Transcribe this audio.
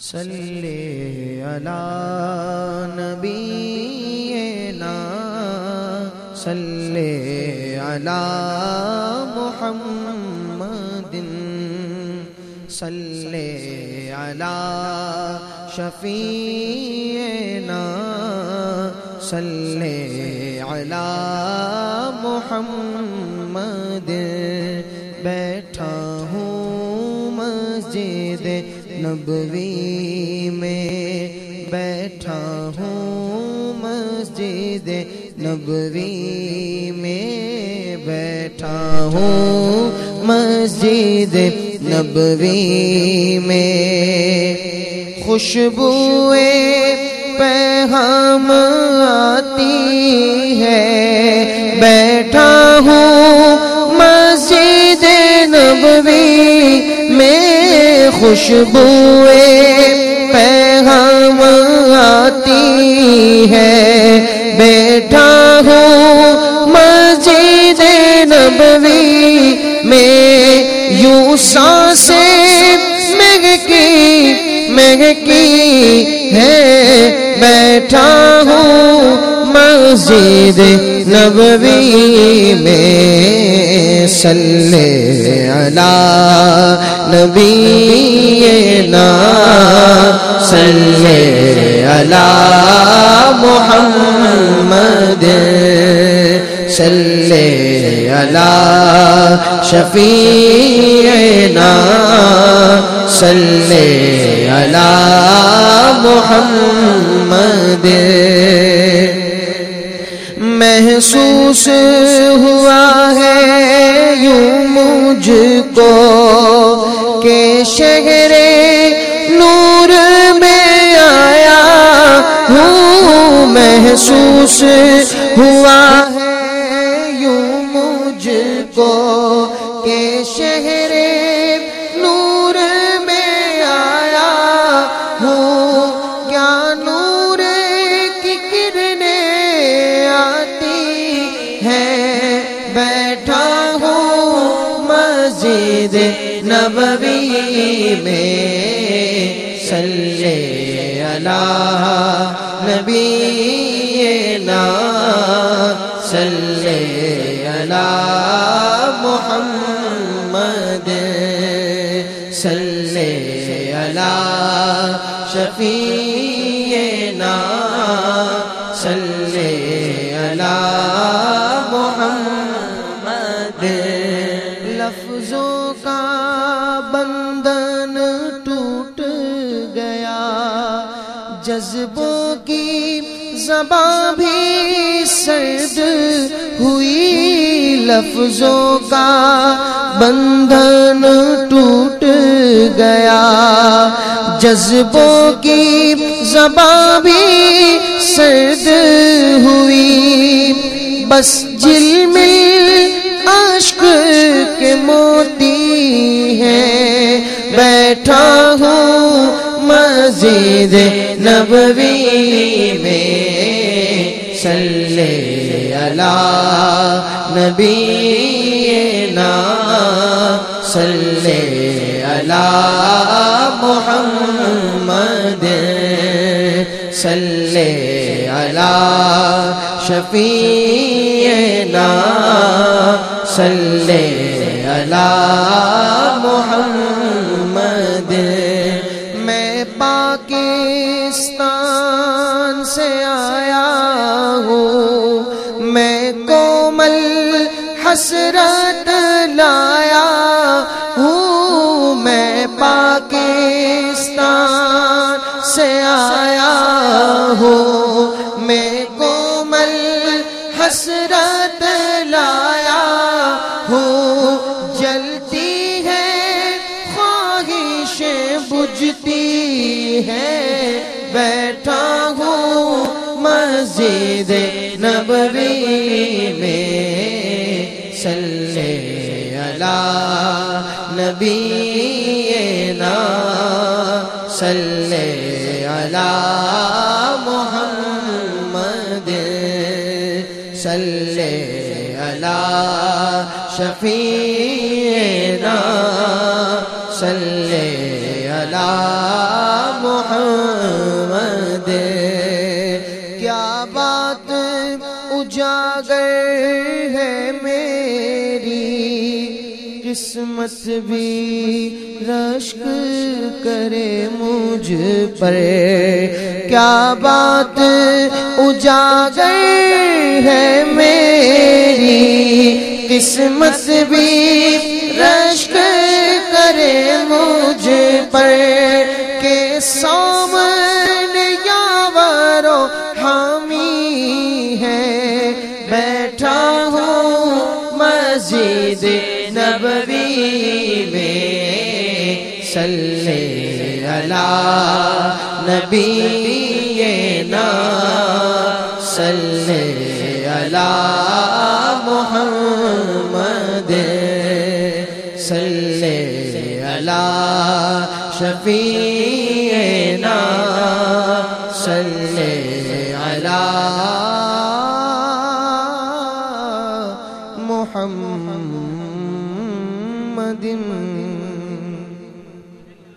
صلی علی نبینا، صلی علی محمد صلی علی شفیعنا، صلی علی محمد بیٹھا ہوں مسجد نبوی میں بیٹھا ہوں مسجد نبوی میں بیٹھا ہوں مسجد نبوی میں خوشبوئے پیغام آتی ہے بیٹھا ہوں مسجد نبوی میں خوشبوئے پیغام آتی ہے۔ بیٹھا ہوں مسجد نبوی میں، یوں سانسیں مہکی مہکی ہے بیٹھا ہوں مسجد نبوی میں صلی علی نبینا صلی علی محمد صلی علی شفیعنا صلی علی محمد محسوس ہوا ہے یوں مجھ کو کہ شہر نور میں آیا ہوں، محسوس ہوا ہے یوں مجھ کو علی نبینا صلی علی محمد صلی علی شفیعنا صلی علی محمد. لفظوں کا بندن جذبوں کی زباں بھی سرد ہوئی، لفظوں کا بندھن ٹوٹ گیا۔ جذبوں کی زباں بھی سرد ہوئی۔ بس جل مل عشق کے موتی ہے بیٹھا مسجد نبوی میں صلی علی نبینا صلی علی محمد صلی علی شفیعنا صلی علی محمد حسرت لایا ہوں میں پاکستان سے آیا ہوں میں کومل حسرت لایا ہوں جلتی ہے خواہشیں بجھتی ہے بیٹھا ہوں مسجد علی نبینا صلی علی محمد صلی علی شفیعنا صلی علی محمد محمد کیا بات اجاگر ہے میری قسمت بھی رشک کرے مجھ پر۔ کیا بات اجاگر ہے میری؟ قسمت بھی رشک کرے مجھ پر۔ کہ سامنے مسجد نبوی میں صلی اللہ نبی نا صلی اللہ محمد صلی اللہ شفیعنا صلی اللہ محمد